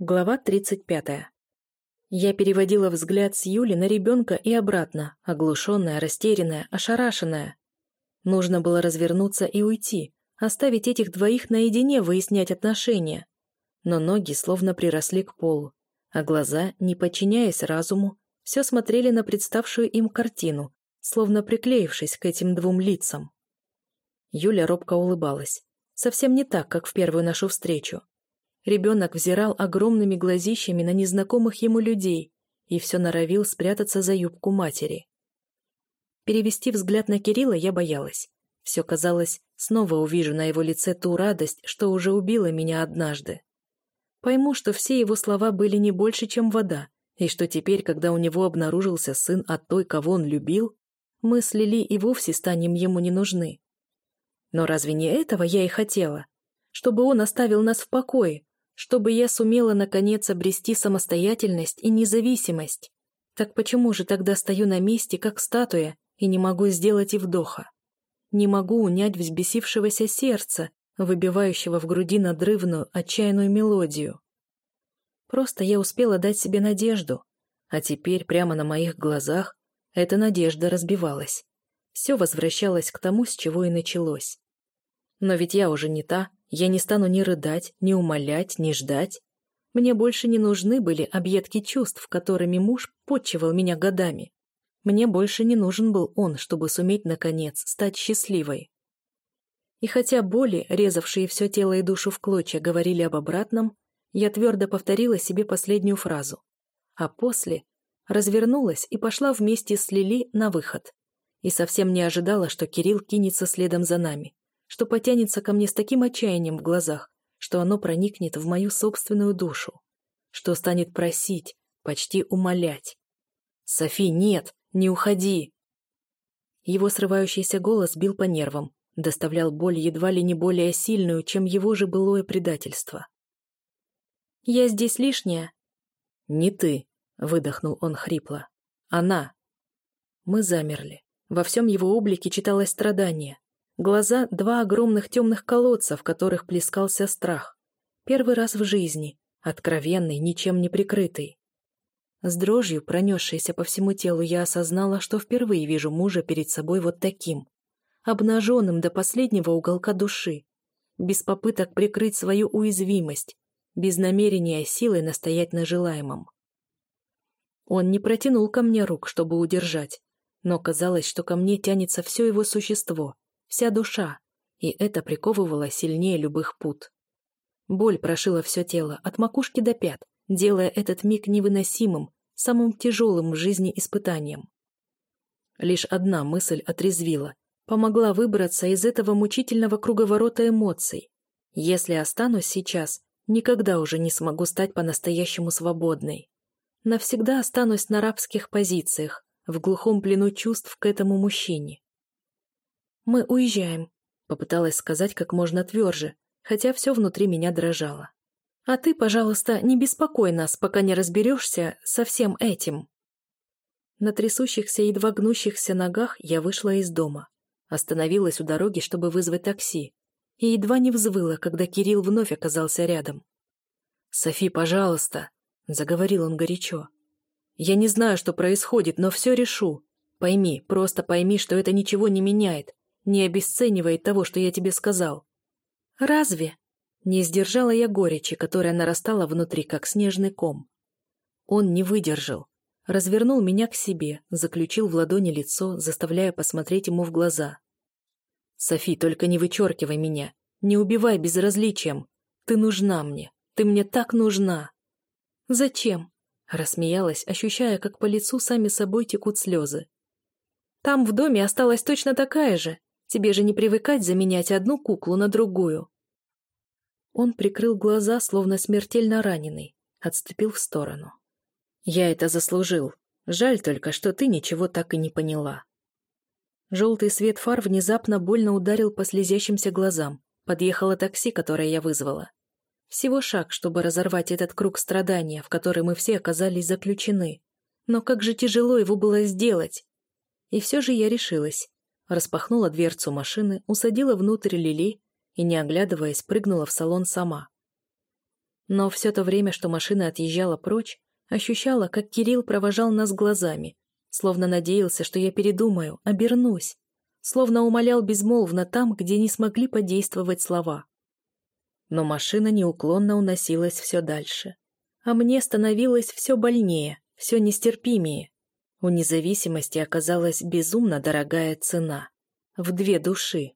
Глава 35. Я переводила взгляд с Юли на ребенка и обратно, оглушенная, растерянная, ошарашенная. Нужно было развернуться и уйти, оставить этих двоих наедине выяснять отношения. Но ноги словно приросли к полу, а глаза, не подчиняясь разуму, все смотрели на представшую им картину, словно приклеившись к этим двум лицам. Юля робко улыбалась. Совсем не так, как в первую нашу встречу. Ребенок взирал огромными глазищами на незнакомых ему людей и все норовил спрятаться за юбку матери. Перевести взгляд на Кирилла я боялась. Все казалось, снова увижу на его лице ту радость, что уже убила меня однажды. Пойму, что все его слова были не больше, чем вода, и что теперь, когда у него обнаружился сын от той, кого он любил, мы с Лили и вовсе станем ему не нужны. Но разве не этого я и хотела? Чтобы он оставил нас в покое, чтобы я сумела наконец обрести самостоятельность и независимость. Так почему же тогда стою на месте, как статуя, и не могу сделать и вдоха? Не могу унять взбесившегося сердца, выбивающего в груди надрывную, отчаянную мелодию. Просто я успела дать себе надежду, а теперь прямо на моих глазах эта надежда разбивалась. Все возвращалось к тому, с чего и началось. Но ведь я уже не та, я не стану ни рыдать, ни умолять, ни ждать. Мне больше не нужны были объедки чувств, которыми муж подчивал меня годами. Мне больше не нужен был он, чтобы суметь, наконец, стать счастливой. И хотя боли, резавшие все тело и душу в клочья, говорили об обратном, я твердо повторила себе последнюю фразу. А после развернулась и пошла вместе с Лили на выход. И совсем не ожидала, что Кирилл кинется следом за нами что потянется ко мне с таким отчаянием в глазах, что оно проникнет в мою собственную душу, что станет просить, почти умолять. «Софи, нет, не уходи!» Его срывающийся голос бил по нервам, доставлял боль едва ли не более сильную, чем его же былое предательство. «Я здесь лишняя?» «Не ты», — выдохнул он хрипло. «Она». Мы замерли. Во всем его облике читалось страдание, Глаза — два огромных темных колодца, в которых плескался страх. Первый раз в жизни, откровенный, ничем не прикрытый. С дрожью, пронесшейся по всему телу, я осознала, что впервые вижу мужа перед собой вот таким, обнаженным до последнего уголка души, без попыток прикрыть свою уязвимость, без намерения силой настоять на желаемом. Он не протянул ко мне рук, чтобы удержать, но казалось, что ко мне тянется все его существо — вся душа, и это приковывало сильнее любых пут. Боль прошила все тело, от макушки до пят, делая этот миг невыносимым, самым тяжелым в жизни испытанием. Лишь одна мысль отрезвила, помогла выбраться из этого мучительного круговорота эмоций. Если останусь сейчас, никогда уже не смогу стать по-настоящему свободной. Навсегда останусь на рабских позициях, в глухом плену чувств к этому мужчине. «Мы уезжаем», — попыталась сказать как можно тверже, хотя все внутри меня дрожало. «А ты, пожалуйста, не беспокой нас, пока не разберешься со всем этим». На трясущихся, едва гнущихся ногах я вышла из дома. Остановилась у дороги, чтобы вызвать такси. И едва не взвыла, когда Кирилл вновь оказался рядом. «Софи, пожалуйста», — заговорил он горячо. «Я не знаю, что происходит, но все решу. Пойми, просто пойми, что это ничего не меняет не обесценивает того, что я тебе сказал. Разве? Не сдержала я горечи, которая нарастала внутри, как снежный ком. Он не выдержал. Развернул меня к себе, заключил в ладони лицо, заставляя посмотреть ему в глаза. «Софи, только не вычеркивай меня. Не убивай безразличием. Ты нужна мне. Ты мне так нужна». «Зачем?» Рассмеялась, ощущая, как по лицу сами собой текут слезы. «Там в доме осталась точно такая же. Тебе же не привыкать заменять одну куклу на другую. Он прикрыл глаза, словно смертельно раненый, отступил в сторону. Я это заслужил. Жаль только, что ты ничего так и не поняла. Желтый свет фар внезапно больно ударил по слезящимся глазам. Подъехало такси, которое я вызвала. Всего шаг, чтобы разорвать этот круг страдания, в который мы все оказались заключены. Но как же тяжело его было сделать. И все же я решилась распахнула дверцу машины, усадила внутрь Лили и, не оглядываясь, прыгнула в салон сама. Но все то время, что машина отъезжала прочь, ощущала, как Кирилл провожал нас глазами, словно надеялся, что я передумаю, обернусь, словно умолял безмолвно там, где не смогли подействовать слова. Но машина неуклонно уносилась все дальше. А мне становилось все больнее, все нестерпимее. У независимости оказалась безумно дорогая цена. В две души.